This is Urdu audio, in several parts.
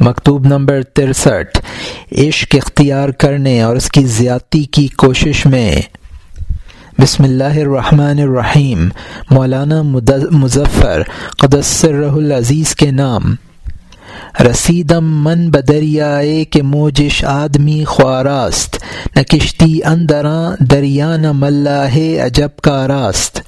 مکتوب نمبر ترسٹھ۔ عشق اختیار کرنے اور اس کی زیادتی کی کوشش میں۔ بسم اللہ الرحمن الرحیم۔ مولانا مظفر قدسر العزیز کے نام۔ رسیدم من بدریائے کے موجش آدمی خواراست۔ نہ کشتی اندراں دریا نہ ملا ہے عجب کا راست۔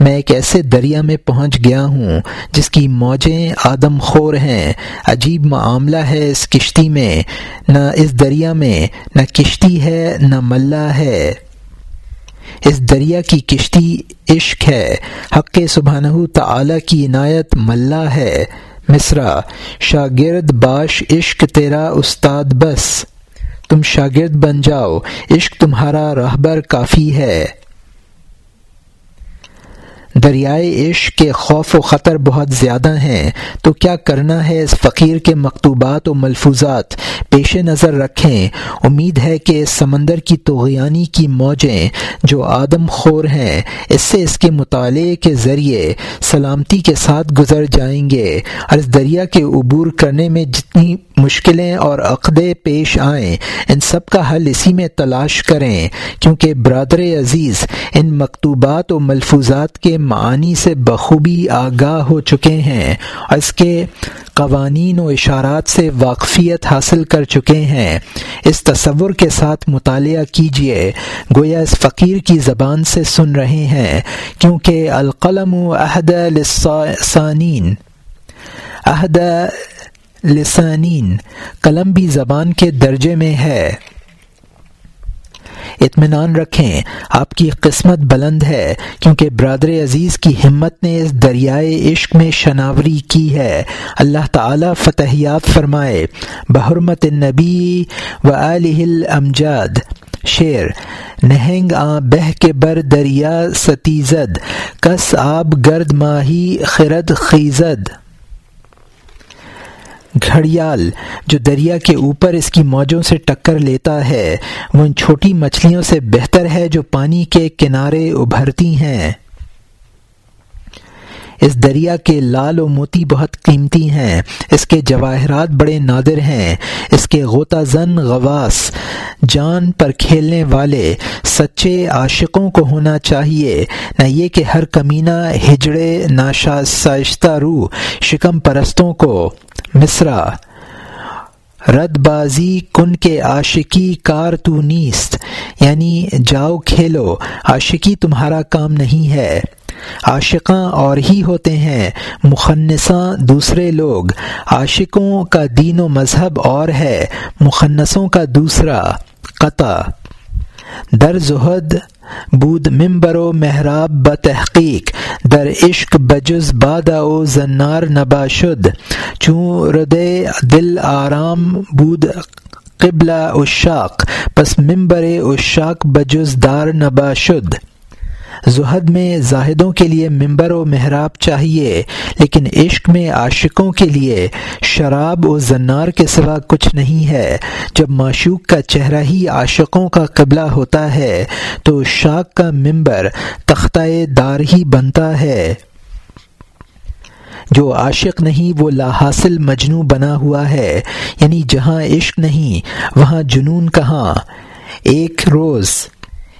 میں ایک ایسے دریا میں پہنچ گیا ہوں جس کی موجیں آدم خور ہیں۔ عجیب معاملہ ہے اس کشتی میں۔ نہ اس دریا میں نہ کشتی ہے، نہ ملا ہے۔ اس دریا کی کشتی عشق ہے۔ حق سبحانہ تعالی کی عنایت ملا ہے۔ مصرا، شاگرد باش، عشق تیرا استاد بس۔ تم شاگرد بن جاؤ۔ عشق تمہارا رہبر کافی ہے۔ دریائے عشق کے خوف و خطر بہت زیادہ ہیں، تو کیا کرنا ہے اس فقیر کے مکتوبات و ملفوظات؟ پیش نظر رکھیں۔ امید ہے کہ اس سمندر کی توغیانی کی موجیں جو آدم خور ہیں، اس سے اس کے مطالعے کے ذریعے سلامتی کے ساتھ گزر جائیں گے۔ اور اس دریا کے عبور کرنے میں جتنی مشکلیں اور عقدے پیش آئیں، ان سب کا حل اسی میں تلاش کریں۔ کیونکہ برادر عزیز، ان مکتوبات و ملفوظات کے معانی سے بخوبی آگاہ ہو چکے ہیں اور اس کے قوانین و اشارات سے واقفیت حاصل کر چکے ہیں۔ اس تصور کے ساتھ مطالعہ کیجیے گویا اس فقیر کی زبان سے سن رہے ہیں، کیونکہ القلم و عہد لسانین۔ عہد لسانین، قلم بھی زبان کے درجے میں ہے۔ اطمینان رکھیں، آپ کی قسمت بلند ہے، کیونکہ برادر عزیز کی ہمت نے اس دریائے عشق میں شناوری کی ہے۔ اللہ تعالی فتحیات فرمائے، بحرمت النبی و امجاد شعر، نہنگ آ بہ کے بر دریا ستیزد، کس آب گرد ماہی خرد خیزد۔ گھڑیال جو دریا کے اوپر اس کی موجوں سے ٹکر لیتا ہے، وہ ان چھوٹی مچھلیوں سے بہتر ہے جو پانی کے کنارے ابھرتی ہیں۔ اس دریا کے لال و موتی بہت قیمتی ہیں۔ اس کے جواہرات بڑے نادر ہیں۔ اس کے غوطہ زن غواس جان پر کھیلنے والے سچے عاشقوں کو ہونا چاہیے۔ نہ یہ کہ ہر کمینہ، ہجڑے، ناشا سائشتہ روح، شکم پرستوں کو۔ مصرا۔ رد بازی کن کے عاشقی کار تو نیست۔ یعنی جاؤ کھیلو، عاشقی تمہارا کام نہیں ہے۔ عاشقاں اور ہی ہوتے ہیں، مخنصاں دوسرے لوگ۔ عاشقوں کا دین و مذہب اور ہے، مخنصوں کا دوسرا۔ قطع۔ در زہد بود ممبر و محراب بتحقیق در عشق بجز بادا او زنار نبا شد، چون ردے دل آرام بود قبلہ اشاق پس ممبر اشاق بجز دار نبا شد۔ زہد میں زاہدوں کے لیے ممبر و محراب چاہیے، لیکن عشق میں عاشقوں کے لیے شراب و زنار کے سوا کچھ نہیں ہے۔ جب معشوق کا چہرہ ہی عاشقوں کا قبلہ ہوتا ہے، تو شاک کا ممبر تختہ دار ہی بنتا ہے۔ جو عاشق نہیں، وہ لا حاصل مجنو بنا ہوا ہے۔ یعنی جہاں عشق نہیں، وہاں جنون کہاں۔ ایک روز،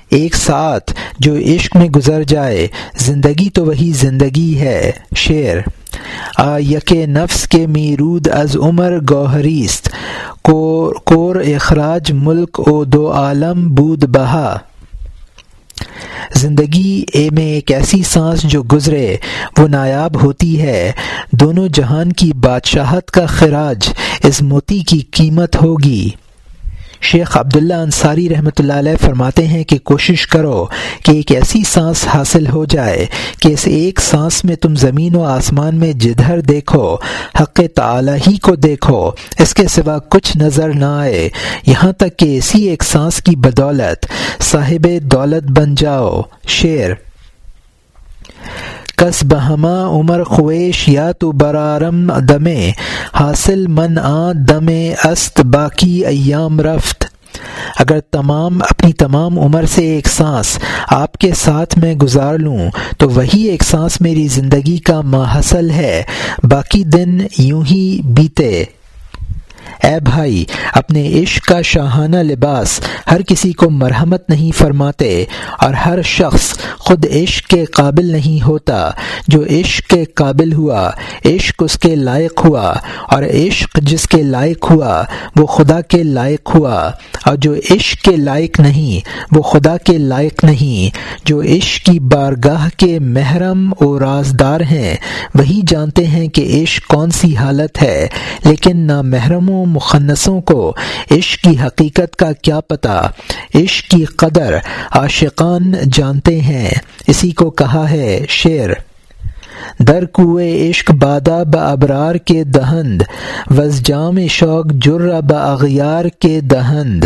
ایک ساتھ جو عشق میں گزر جائے، زندگی تو وہی زندگی ہے، شعر۔ آ، یک نفس کے میرود از عمر گوہریست کور اخراج ملک او دو عالم بود بہا۔ زندگی اے میں ایک ایسی سانس جو گزرے، وہ نایاب ہوتی ہے۔ دونوں جہان کی بادشاہت کا خراج، اس موتی کی قیمت ہوگی۔ شیخ عبداللہ انصاری رحمۃ اللہ علیہ فرماتے ہیں کہ کوشش کرو کہ ایک ایسی سانس حاصل ہو جائے کہ اس ایک سانس میں تم زمین و آسمان میں جدھر دیکھو، حق تعالی ہی کو دیکھو، اس کے سوا کچھ نظر نہ آئے۔ یہاں تک کہ اسی ایک سانس کی بدولت صاحب دولت بن جاؤ۔ شعر کس بہما عمر خویش یا تو برارم دمے، حاصل من آ دم است باقی ایام رفت۔ اگر تمام، اپنی تمام عمر سے ایک سانس آپ کے ساتھ میں گزار لوں، تو وہی ایک سانس میری زندگی کا ماحصل ہے۔ باقی دن یوں ہی بیتے۔ اے بھائی، اپنے عشق کا شاہانہ لباس ہر کسی کو مرحمت نہیں فرماتے اور ہر شخص خود عشق کے قابل نہیں ہوتا۔ جو عشق کے قابل ہوا، عشق اس کے لائق ہوا اور عشق جس کے لائق ہوا، وہ خدا کے لائق ہوا۔ اور جو عشق کے لائق نہیں، وہ خدا کے لائق نہیں۔ جو عشق کی بارگاہ کے محرم و رازدار ہیں، وہی جانتے ہیں کہ عشق کون سی حالت ہے، لیکن نہ محرموں مخنصوں کو عشق کی حقیقت کا کیا پتہ؟ عشق کی قدر عاشقان جانتے ہیں۔ اسی کو کہا ہے شعر۔ در کوئے عشق بادا ب ابرار کے دہند، وز جام شوق جر ب اغیار کے دہند۔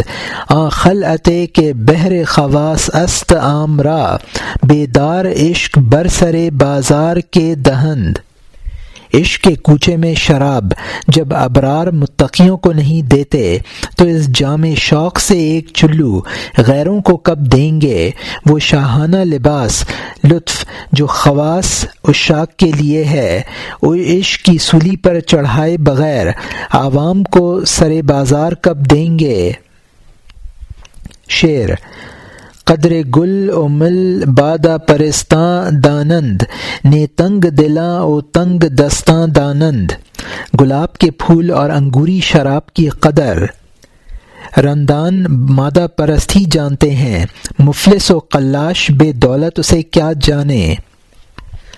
آ خلعتے کے بہر خواص است آمرا، بیدار عشق برسر بازار کے دہند۔ عشق کے کوچے میں شراب جب ابرار متقیوں کو نہیں دیتے، تو اس جامع شوق سے ایک چلو غیروں کو کب دیں گے؟ وہ شاہانہ لباس، لطف جو خواص اشاک کے لیے ہے۔ وہ عشق کی سولی پر چڑھائے بغیر عوام کو سر بازار کب دیں گے؟ شعر قدر گل او مل بادہ پرستاں دانند، نے تنگ دلاں او تنگ دستاں دانند۔ گلاب کے پھول اور انگوری شراب کی قدر۔ رندان مادہ پرست ہی جانتے ہیں، مفلس و قلاش بے دولت اسے کیا جانے۔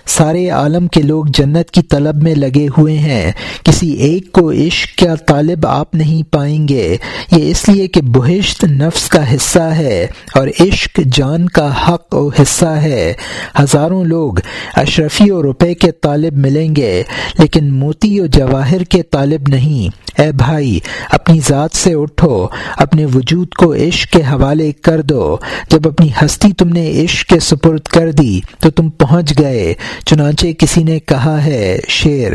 سارے عالم کے لوگ جنت کی طلب میں لگے ہوئے ہیں۔ کسی ایک کو عشق کا طالب آپ نہیں پائیں گے۔ یہ اس لیے کہ بہشت نفس کا حصہ ہے اور عشق جان کا حق و حصہ ہے۔ ہزاروں لوگ اشرفی و روپے کے طالب ملیں گے، لیکن موتی و جواہر کے طالب نہیں۔ اے بھائی، اپنی ذات سے اٹھو، اپنے وجود کو عشق کے حوالے کر دو۔ جب اپنی ہستی تم نے عشق کے سپرد کر دی تو تم پہنچ گئے۔ چنانچہ کسی نے کہا ہے شعر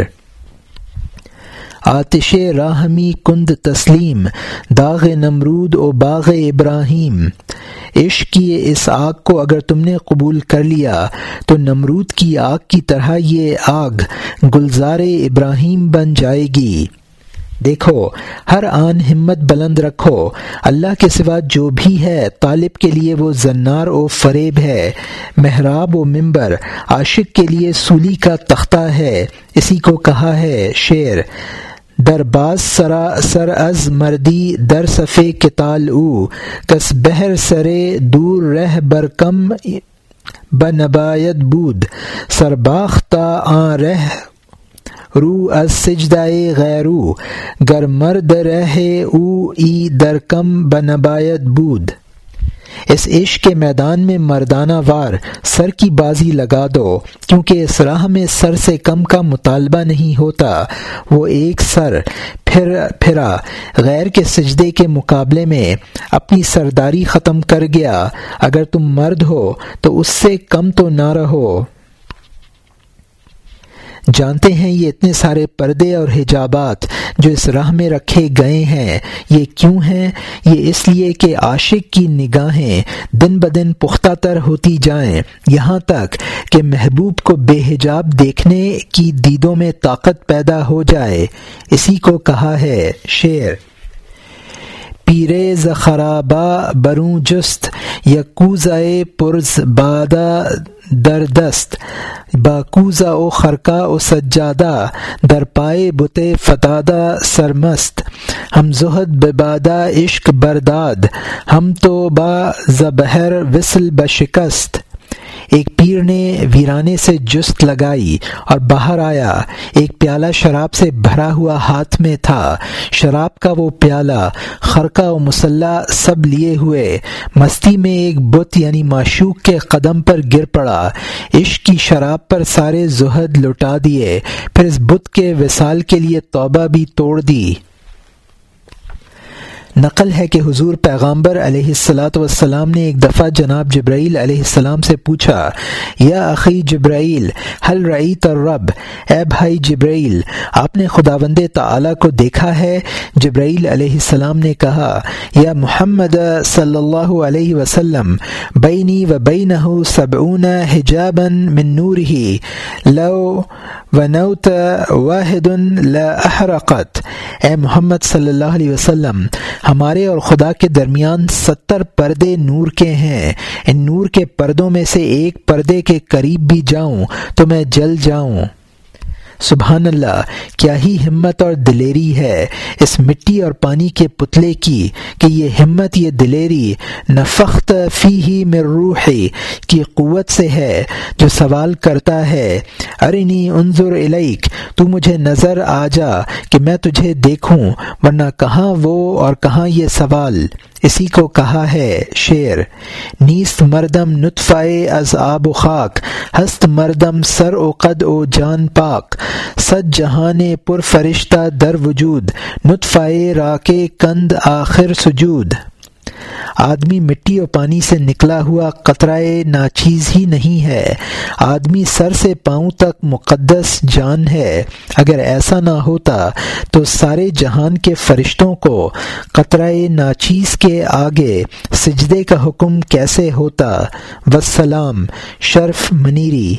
آتش راہمی کند تسلیم، داغ نمرود و باغ ابراہیم۔ عشق کی اس آگ کو اگر تم نے قبول کر لیا، تو نمرود کی آگ کی طرح یہ آگ گلزار ابراہیم بن جائے گی۔ دیکھو، ہر آن ہمت بلند رکھو۔ اللہ کے سوا جو بھی ہے، طالب کے لیے وہ زنار و فریب ہے۔ محراب و ممبر عاشق کے لیے سولی کا تختہ ہے۔ اسی کو کہا ہے شعر، در باز سرا سر از مردی در صفے کتال او۔ کس بہر سرے دور رہ برکم بنبایت بود۔ سرباختہ آ رہ رو از سجدائے غیرو گر مرد رہے او ای در کم بنبایت بود. اس عشق کے میدان میں مردانہ وار سر کی بازی لگا دو، کیونکہ اس راہ میں سر سے کم کا مطالبہ نہیں ہوتا۔ وہ ایک سر پھر، پھرا، غیر کے سجدے کے مقابلے میں اپنی سرداری ختم کر گیا۔ اگر تم مرد ہو تو اس سے کم تو نہ رہو۔ جانتے ہیں یہ اتنے سارے پردے اور حجابات جو اس راہ میں رکھے گئے ہیں، یہ کیوں ہیں؟ یہ اس لیے کہ عاشق کی نگاہیں دن بدن پختہ تر ہوتی جائیں۔ یہاں تک کہ محبوب کو بے حجاب دیکھنے کی دیدوں میں طاقت پیدا ہو جائے۔ اسی کو کہا ہے شعر۔ پیرے زخرابا بروں جست یکوزائے پرز بادہ دردست باکوزا او خرکا او سجادہ، در پائے بتے فتادہ سرمست، ہم زہد ببادہ عشق برداد، ہم تو با زبہر وصل بشکست۔ ایک پیر نے ویرانے سے جست لگائی اور باہر آیا۔ ایک پیالہ شراب سے بھرا ہوا ہاتھ میں تھا۔ شراب کا وہ پیالہ، خرقہ و مسلح سب لیے ہوئے۔ مستی میں ایک بت یعنی معشوق کے قدم پر گر پڑا۔ عشق کی شراب پر سارے زہد لٹا دیے۔ پھر اس بت کے وصال کے لیے توبہ بھی توڑ دی۔ نقل ہے کہ حضور پیغامبر علیہ السلاۃ والسلام نے ایک دفعہ جناب جبرائیل علیہ السلام سے پوچھا، یا عقی جبرائیل حل رعی ترب اے بھائی جبرائیل، آپ نے خدا وند تعلیٰ کو دیکھا ہے؟ جبرائیل علیہ السلام نے کہا، یا محمد صلی اللہ علیہ وسلم، بینی و بین صبعون حجابن من نور ہی لو ونوت واحد احرقت اے محمد صلی اللہ علیہ وسلم، ہمارے اور خدا کے درمیان ستر پردے نور کے ہیں۔ ان نور کے پردوں میں سے ایک پردے کے قریب بھی جاؤں تو میں جل جاؤں۔ سبحان اللہ کیا ہی ہمت اور دلیری ہے اس مٹی اور پانی کے پتلے کی کہ یہ ہمت، یہ دلیری، نفخت فی ہی میں روح کی قوت سے ہے جو سوال کرتا ہے۔ ارنی انظر الیک، تو مجھے نظر آ جا کہ میں تجھے دیکھوں، ورنہ کہاں وہ اور کہاں یہ سوال؟ اسی کو کہا ہے شعر، نیست مردم نطفائے از آب و خاک، ہست مردم سر و قد و جان پاک سد جہان پر فرشتہ در وجود نطفائے راکے کند آخر سجود۔ آدمی مٹی اور پانی سے نکلا ہوا قطرۂ ناچیز ہی نہیں ہے۔ آدمی سر سے پاؤں تک مقدس جان ہے۔ اگر ایسا نہ ہوتا تو سارے جہان کے فرشتوں کو قطرۂ ناچیز کے آگے سجدے کا حکم کیسے ہوتا؟ وسلام شرف منیری۔